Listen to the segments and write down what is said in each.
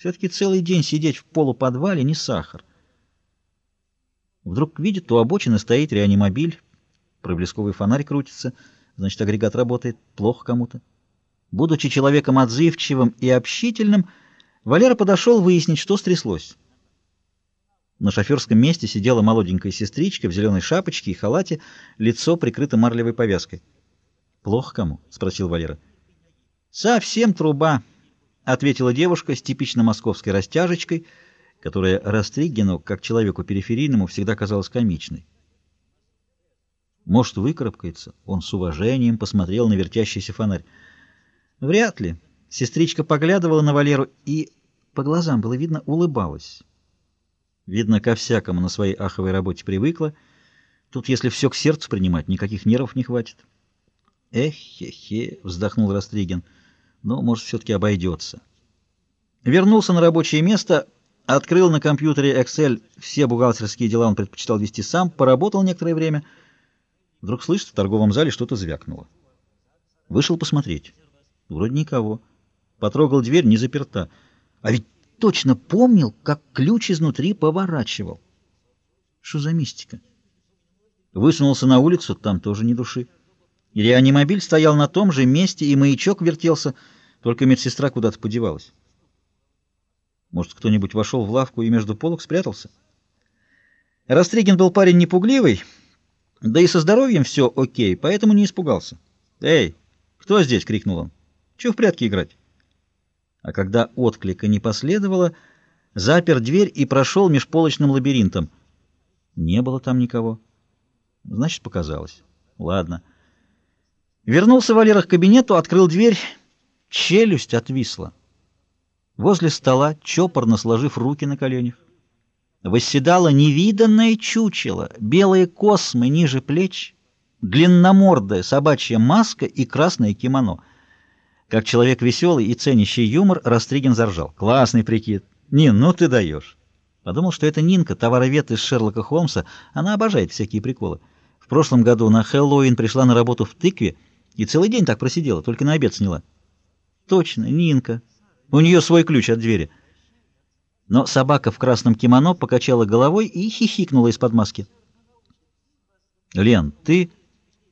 Все-таки целый день сидеть в полуподвале не сахар. Вдруг видит, у обочины стоит реанимобиль, проблесковый фонарь крутится, значит, агрегат работает, плохо кому-то. Будучи человеком отзывчивым и общительным, Валера подошел выяснить, что стряслось. На шоферском месте сидела молоденькая сестричка в зеленой шапочке и халате, лицо прикрыто марлевой повязкой. «Плохо кому?» — спросил Валера. «Совсем труба», — ответила девушка с типично московской растяжечкой, которая Растригину, как человеку периферийному, всегда казалась комичной. «Может, выкарабкается?» Он с уважением посмотрел на вертящийся фонарь. «Вряд ли». Сестричка поглядывала на Валеру и, по глазам было видно, улыбалась. Видно, ко всякому на своей аховой работе привыкла. Тут, если все к сердцу принимать, никаких нервов не хватит. «Эх-хе-хе», — вздохнул Растригин, — «но, может, все-таки обойдется». Вернулся на рабочее место, открыл на компьютере Excel, все бухгалтерские дела он предпочитал вести сам, поработал некоторое время. Вдруг слышит, в торговом зале что-то звякнуло. Вышел посмотреть. Вроде никого. Потрогал дверь, не заперта. А ведь точно помнил, как ключ изнутри поворачивал. Что за мистика? Высунулся на улицу, там тоже ни души. Реанимобиль стоял на том же месте, и маячок вертелся, только медсестра куда-то подевалась. Может, кто-нибудь вошел в лавку и между полок спрятался? Растригин был парень непугливый, да и со здоровьем все окей, поэтому не испугался. «Эй, кто здесь?» — крикнул он. «Чего в прятки играть?» а когда отклика не последовало, запер дверь и прошел межполочным лабиринтом. Не было там никого. Значит, показалось. Ладно. Вернулся Валера к кабинету, открыл дверь. Челюсть отвисла. Возле стола, чопорно сложив руки на коленях, восседало невиданное чучело, белые космы ниже плеч, длинномордая собачья маска и красное кимоно — как человек веселый и ценящий юмор, Растригин заржал. «Классный прикид! Нин, ну ты даешь!» Подумал, что это Нинка, товаровед из Шерлока Холмса. Она обожает всякие приколы. В прошлом году на Хэллоуин пришла на работу в тыкве и целый день так просидела, только на обед сняла. Точно, Нинка. У нее свой ключ от двери. Но собака в красном кимоно покачала головой и хихикнула из-под маски. «Лен, ты...»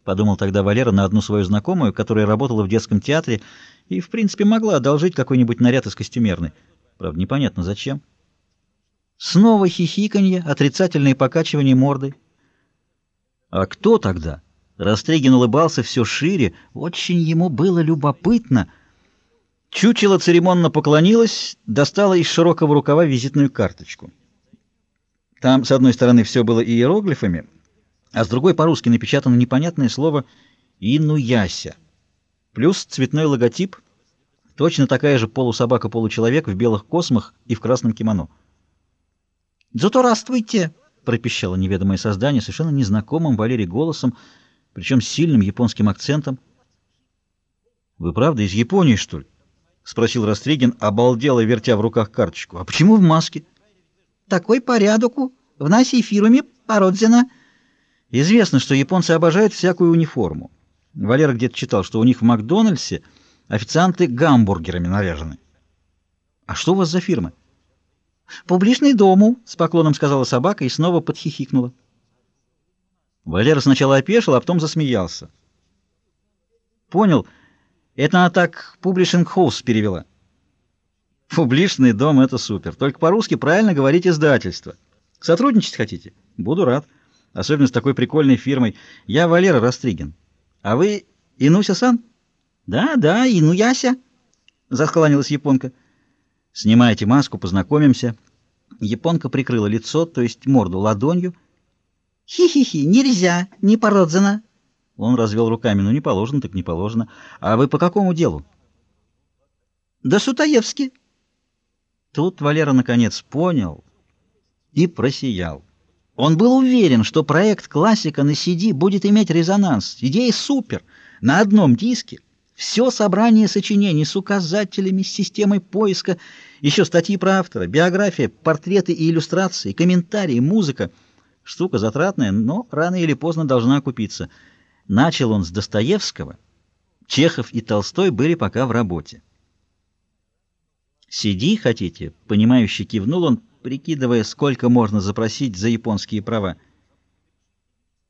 подумал тогда Валера на одну свою знакомую, которая работала в детском театре и, в принципе, могла одолжить какой-нибудь наряд из костюмерной. Правда, непонятно зачем. Снова хихиканье, отрицательные покачивания мордой. А кто тогда? Растрегин улыбался все шире, очень ему было любопытно. Чучело церемонно поклонилась, достала из широкого рукава визитную карточку. Там, с одной стороны, все было иероглифами, а с другой по-русски напечатано непонятное слово «инуяся». Плюс цветной логотип, точно такая же полусобака-получеловек в белых космах и в красном кимоно. «Здравствуйте!» — пропищало неведомое создание совершенно незнакомым Валерий голосом, причем с сильным японским акцентом. «Вы правда из Японии, что ли?» — спросил Растригин, обалдело вертя в руках карточку. «А почему в маске?» «Такой порядоку. В нашей фирме Породзина». Известно, что японцы обожают всякую униформу. Валера где-то читал, что у них в Макдональдсе официанты гамбургерами наряжены. «А что у вас за фирма?» «Публичный дому», — с поклоном сказала собака и снова подхихикнула. Валера сначала опешил, а потом засмеялся. «Понял. Это она так «публишинг хоус» перевела». «Публичный дом» — это супер. Только по-русски правильно говорить «издательство». Сотрудничать хотите? Буду рад. Особенно с такой прикольной фирмой. Я Валера Растригин. А вы Инуся-сан? Да, да, Инуяся. Захланилась японка. Снимайте маску, познакомимся. Японка прикрыла лицо, то есть морду ладонью. Хи-хи-хи, нельзя, не породзано. Он развел руками. Ну, не положено, так не положено. А вы по какому делу? Да Сутаевский. Тут Валера наконец понял и просиял. Он был уверен, что проект «Классика» на CD будет иметь резонанс. Идея супер. На одном диске все собрание сочинений с указателями, с системой поиска, еще статьи про автора, биография, портреты и иллюстрации, комментарии, музыка. Штука затратная, но рано или поздно должна окупиться. Начал он с Достоевского. Чехов и Толстой были пока в работе. «Сиди, хотите?» — понимающе кивнул он, прикидывая, сколько можно запросить за японские права.